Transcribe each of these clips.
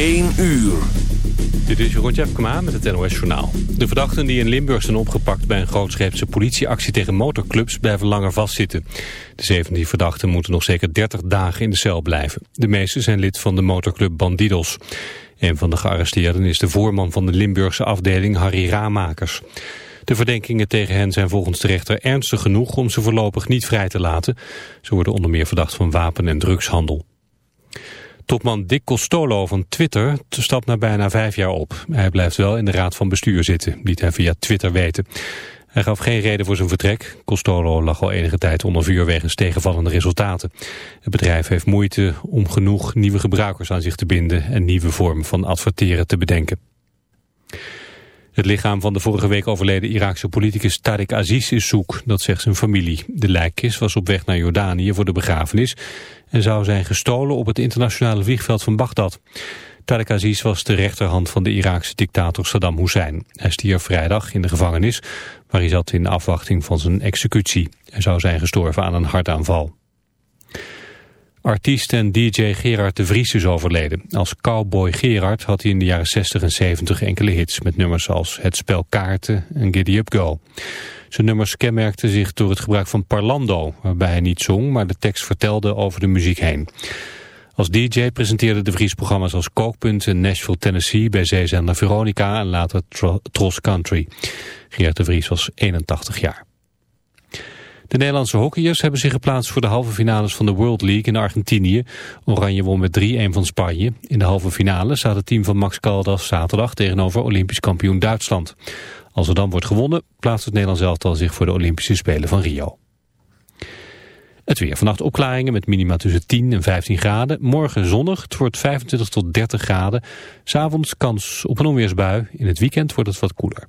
1 uur. Dit is Jeroen Tjepkema met het NOS Journaal. De verdachten die in Limburg zijn opgepakt bij een grootscheepse politieactie tegen motorclubs blijven langer vastzitten. De 17 verdachten moeten nog zeker 30 dagen in de cel blijven. De meeste zijn lid van de motorclub Bandidos. Een van de gearresteerden is de voorman van de Limburgse afdeling Harry Raamakers. De verdenkingen tegen hen zijn volgens de rechter ernstig genoeg om ze voorlopig niet vrij te laten. Ze worden onder meer verdacht van wapen- en drugshandel. Topman Dick Costolo van Twitter stapt na bijna vijf jaar op. Hij blijft wel in de raad van bestuur zitten, liet hij via Twitter weten. Hij gaf geen reden voor zijn vertrek. Costolo lag al enige tijd onder vuur wegens tegenvallende resultaten. Het bedrijf heeft moeite om genoeg nieuwe gebruikers aan zich te binden... en nieuwe vormen van adverteren te bedenken. Het lichaam van de vorige week overleden Iraakse politicus Tariq Aziz is zoek, dat zegt zijn familie. De lijkkist was op weg naar Jordanië voor de begrafenis en zou zijn gestolen op het internationale vliegveld van Bagdad. Tariq Aziz was de rechterhand van de Iraakse dictator Saddam Hussein. Hij stierf vrijdag in de gevangenis, waar hij zat in afwachting van zijn executie. Hij zou zijn gestorven aan een hartaanval. Artiest en DJ Gerard de Vries is overleden. Als cowboy Gerard had hij in de jaren 60 en 70 enkele hits... met nummers als Het Spel Kaarten en Giddy Up Go. Zijn nummers kenmerkten zich door het gebruik van parlando... waarbij hij niet zong, maar de tekst vertelde over de muziek heen. Als DJ presenteerde de Vries programma's als Kookpunt in Nashville, Tennessee... bij zeezender Veronica en later Tros Country. Gerard de Vries was 81 jaar. De Nederlandse hockeyers hebben zich geplaatst voor de halve finales van de World League in Argentinië. Oranje won met 3-1 van Spanje. In de halve finale staat het team van Max Caldas zaterdag tegenover Olympisch kampioen Duitsland. Als er dan wordt gewonnen, plaatst het Nederlands elftal zich voor de Olympische Spelen van Rio. Het weer. Vannacht opklaringen met minima tussen 10 en 15 graden. Morgen zonnig. Het wordt 25 tot 30 graden. S'avonds kans op een onweersbui. In het weekend wordt het wat koeler.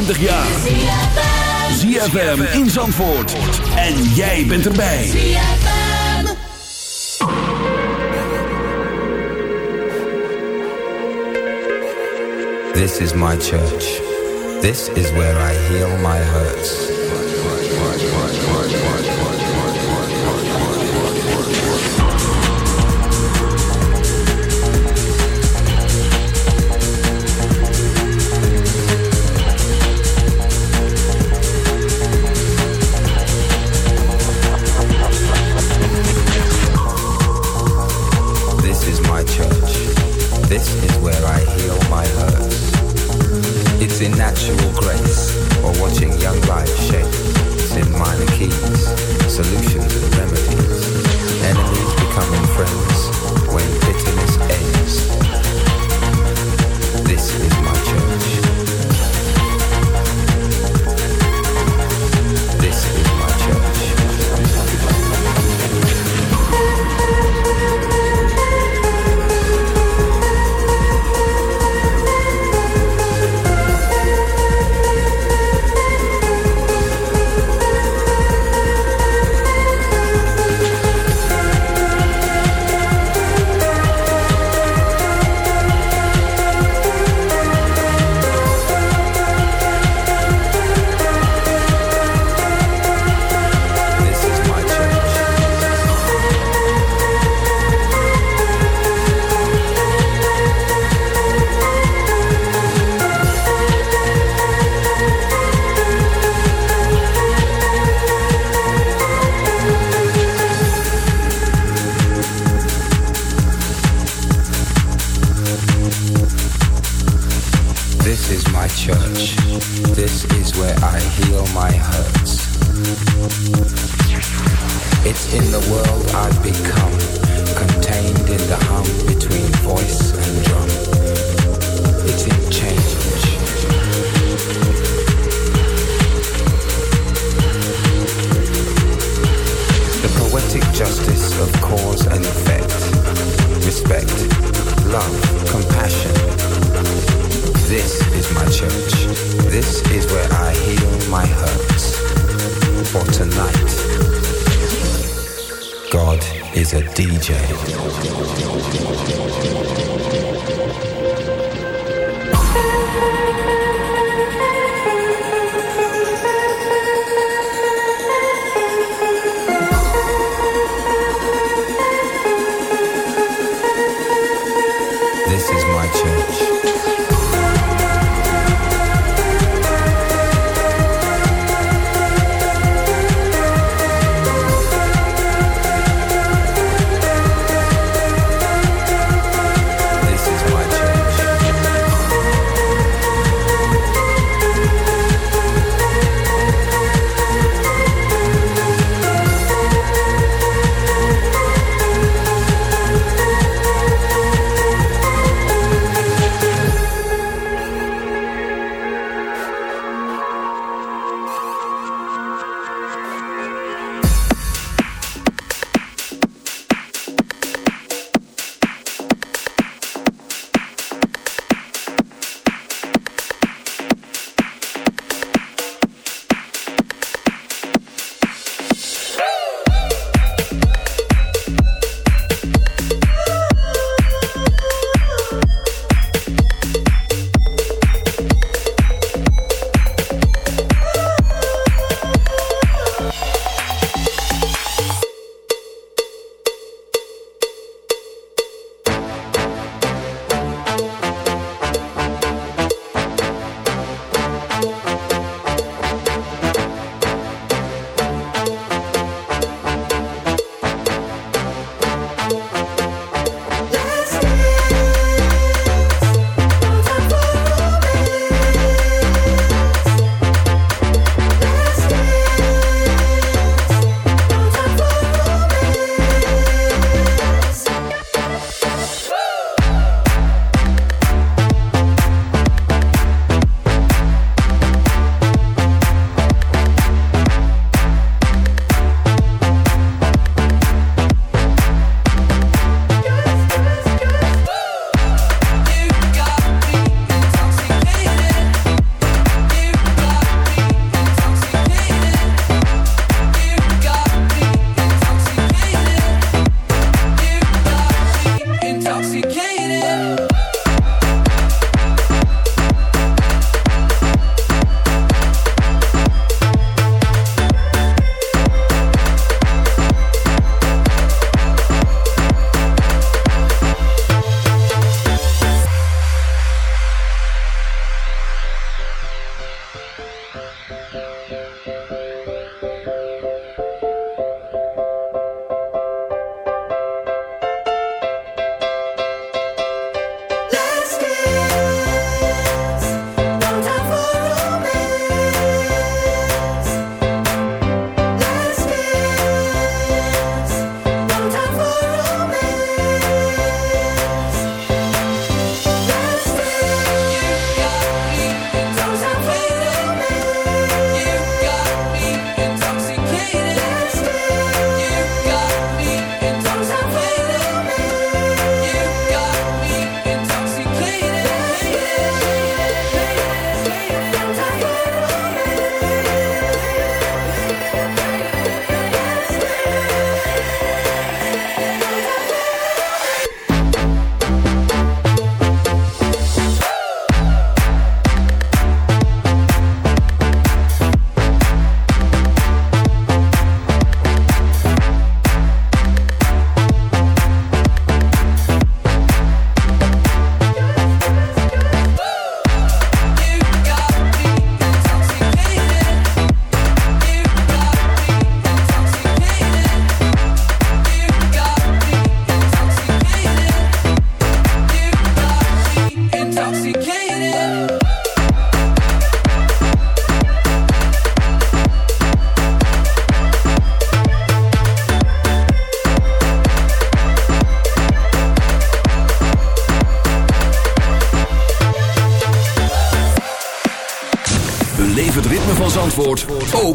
25 jaar. ZFM in Zandvoort. En jij bent erbij. This is my church. This is where I heal my hurts.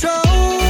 control.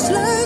It's.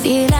fácil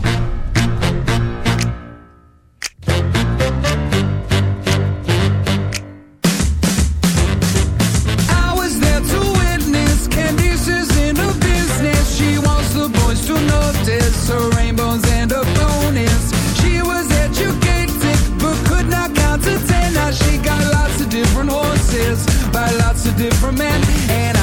different man. And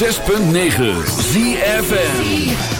106.9 ZFN